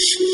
是。